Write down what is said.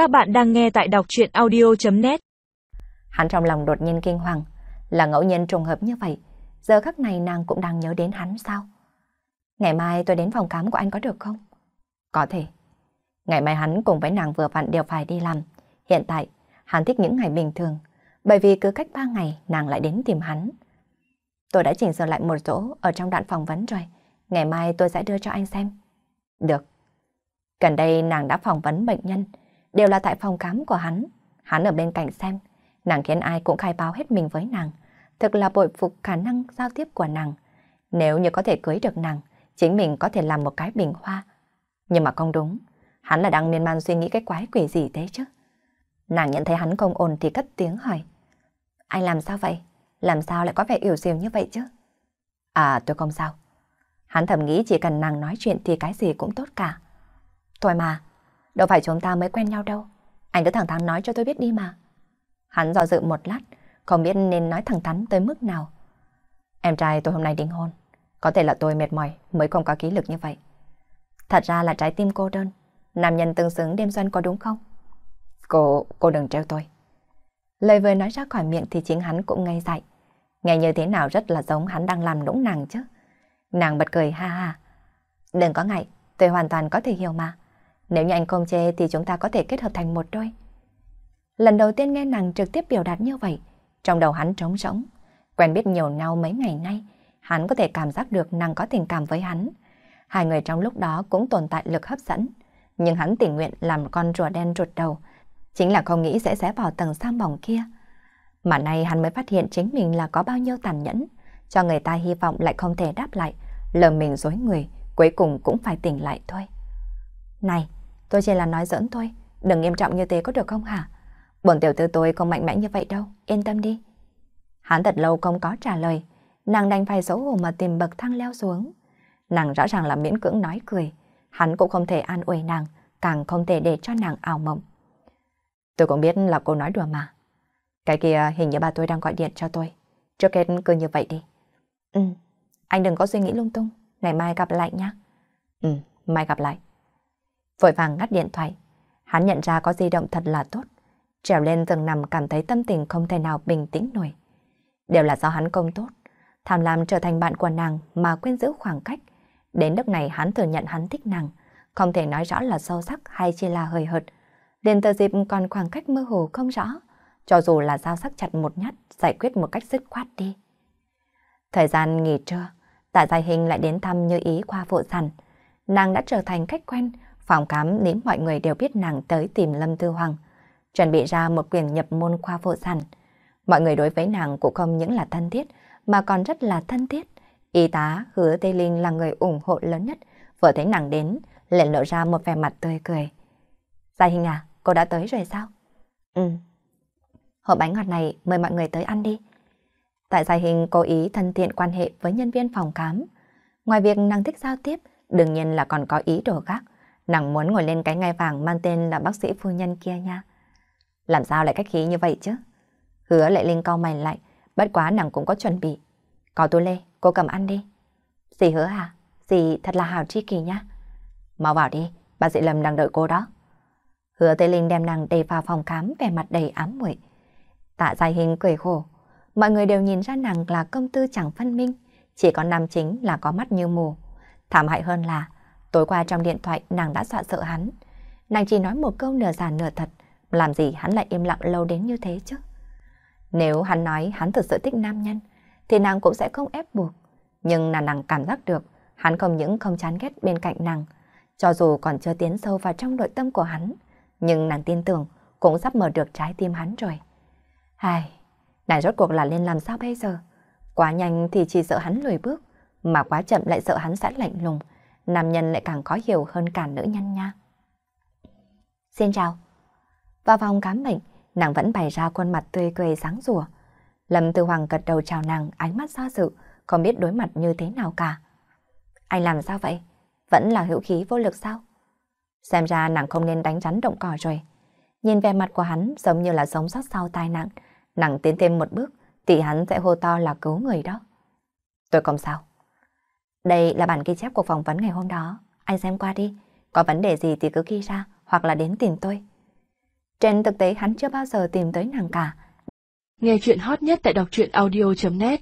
Các bạn đang nghe tại đọc chuyện audio.net Hắn trong lòng đột nhiên kinh hoàng, là ngẫu nhiên trùng hợp như vậy. Giờ khắc này nàng cũng đang nhớ đến hắn sao? Ngày mai tôi đến phòng khám của anh có được không? Có thể. Ngày mai hắn cùng với nàng vừa vặn đều phải đi làm. Hiện tại, hắn thích những ngày bình thường, bởi vì cứ cách ba ngày nàng lại đến tìm hắn. Tôi đã chỉnh sửa lại một chỗ ở trong đoạn phỏng vấn rồi. Ngày mai tôi sẽ đưa cho anh xem. Được. Gần đây nàng đã phỏng vấn bệnh nhân, đều là tại phòng khám của hắn. Hắn ở bên cạnh xem, nàng khiến ai cũng khai báo hết mình với nàng. Thực là bội phục khả năng giao tiếp của nàng. Nếu như có thể cưới được nàng, chính mình có thể làm một cái bình hoa. Nhưng mà không đúng, hắn là đang miên man suy nghĩ cái quái quỷ gì thế chứ. Nàng nhận thấy hắn không ổn thì cất tiếng hỏi. Anh làm sao vậy? Làm sao lại có vẻ yếu xìu như vậy chứ? À tôi không sao. Hắn thầm nghĩ chỉ cần nàng nói chuyện thì cái gì cũng tốt cả. Thôi mà, đâu phải chúng ta mới quen nhau đâu. Anh cứ thẳng thắn nói cho tôi biết đi mà. Hắn do dự một lát, không biết nên nói thẳng thắn tới mức nào. Em trai tôi hôm nay đính hôn. Có thể là tôi mệt mỏi mới không có ký lực như vậy. Thật ra là trái tim cô đơn. Nam nhân tương xứng đêm xuân có đúng không? Cô, cô đừng treo tôi. Lời vừa nói ra khỏi miệng thì chính hắn cũng ngây dại. Nghe như thế nào rất là giống hắn đang làm nũng nàng chứ. Nàng bật cười ha ha. Đừng có ngại, tôi hoàn toàn có thể hiểu mà. Nếu như anh không chê thì chúng ta có thể kết hợp thành một đôi. Lần đầu tiên nghe nàng trực tiếp biểu đạt như vậy, trong đầu hắn trống rỗng. Quen biết nhiều nhau mấy ngày nay, hắn có thể cảm giác được nàng có tình cảm với hắn. Hai người trong lúc đó cũng tồn tại lực hấp dẫn, nhưng hắn tình nguyện làm con rùa đen rụt đầu, chính là không nghĩ sẽ xé vào tầng sang bỏng kia. Mà nay hắn mới phát hiện chính mình là có bao nhiêu tàn nhẫn, cho người ta hy vọng lại không thể đáp lại, lờ mình dối người, cuối cùng cũng phải tỉnh lại thôi. Này, tôi chỉ là nói giỡn thôi, đừng nghiêm trọng như thế có được không hả? Bổn tiểu thư tôi không mạnh mẽ như vậy đâu, yên tâm đi. Hắn thật lâu không có trả lời, nàng đành phải xấu hổ mà tìm bậc thang leo xuống. Nàng rõ ràng là miễn cưỡng nói cười, hắn cũng không thể an ủi nàng, càng không thể để cho nàng ảo mộng. Tôi cũng biết là cô nói đùa mà. Cái kia hình như bà tôi đang gọi điện cho tôi. Trước hết cứ như vậy đi. Ừ, anh đừng có suy nghĩ lung tung. Ngày mai gặp lại nhé. Ừ, mai gặp lại. Vội vàng ngắt điện thoại. Hắn nhận ra có di động thật là tốt. Trèo lên giường nằm cảm thấy tâm tình không thể nào bình tĩnh nổi. Đều là do hắn công tốt. Tham lam trở thành bạn của nàng mà quên giữ khoảng cách. Đến lúc này hắn thừa nhận hắn thích nàng. Không thể nói rõ là sâu sắc hay chỉ là hơi hợt. Đến tờ dịp còn khoảng cách mơ hồ không rõ. Cho dù là giao sắc chặt một nhát, giải quyết một cách dứt khoát đi. Thời gian nghỉ trưa, tạ gia hình lại đến thăm như ý qua vụ sàn. Nàng đã trở thành khách quen, phòng khám đến mọi người đều biết nàng tới tìm Lâm Tư Hoàng. Chuẩn bị ra một quyền nhập môn khoa phụ sản. Mọi người đối với nàng cũng không những là thân thiết, mà còn rất là thân thiết. Y tá hứa Tây Linh là người ủng hộ lớn nhất, vừa thấy nàng đến, liền lộ ra một vẻ mặt tươi cười. Gia Hình à, cô đã tới rồi sao? Ừ. Hộp bánh ngọt này mời mọi người tới ăn đi. Tại Gia Hình cố ý thân thiện quan hệ với nhân viên phòng khám. Ngoài việc nàng thích giao tiếp, đương nhiên là còn có ý đồ khác. Nàng muốn ngồi lên cái ngai vàng mang tên là bác sĩ phu nhân kia nha. Làm sao lại cách khí như vậy chứ? Hứa lại Linh cau mày lại, bất quá nàng cũng có chuẩn bị. Có tôi lê, cô cầm ăn đi. Dì hứa à? Dì thật là hào tri kỳ nha. Mau vào đi, bà sĩ Lâm đang đợi cô đó. Hứa Tây Linh đem nàng đầy vào phòng khám vẻ mặt đầy ám muội. Tạ dài hình cười khổ. Mọi người đều nhìn ra nàng là công tư chẳng phân minh. Chỉ có nam chính là có mắt như mù. Thảm hại hơn là tối qua trong điện thoại nàng đã dọa sợ hắn. Nàng chỉ nói một câu nửa giả nửa thật. Làm gì hắn lại im lặng lâu đến như thế chứ? Nếu hắn nói hắn thực sự thích nam nhân, thì nàng cũng sẽ không ép buộc. Nhưng là nàng cảm giác được, hắn không những không chán ghét bên cạnh nàng, cho dù còn chưa tiến sâu vào trong nội tâm của hắn, nhưng nàng tin tưởng cũng sắp mở được trái tim hắn rồi. Ai, nàng rốt cuộc là nên làm sao bây giờ? Quá nhanh thì chỉ sợ hắn lùi bước, mà quá chậm lại sợ hắn sẽ lạnh lùng. Nam nhân lại càng khó hiểu hơn cả nữ nhân nha. Xin chào. Vào phòng khám bệnh, nàng vẫn bày ra khuôn mặt tươi cười sáng rùa. Lâm Tư Hoàng gật đầu chào nàng, ánh mắt xa sự, không biết đối mặt như thế nào cả. Anh làm sao vậy? Vẫn là hữu khí vô lực sao? Xem ra nàng không nên đánh rắn động cỏ rồi. Nhìn vẻ mặt của hắn giống như là sống sót sau tai nạn. Nàng tiến thêm một bước thì hắn sẽ hô to là cứu người đó. Tôi không sao. Đây là bản ghi chép của phỏng vấn ngày hôm đó. Anh xem qua đi. Có vấn đề gì thì cứ ghi ra, hoặc là đến tìm tôi. Trên thực tế, hắn chưa bao giờ tìm tới nàng cả. Nghe chuyện hot nhất tại đọc truyện audio.net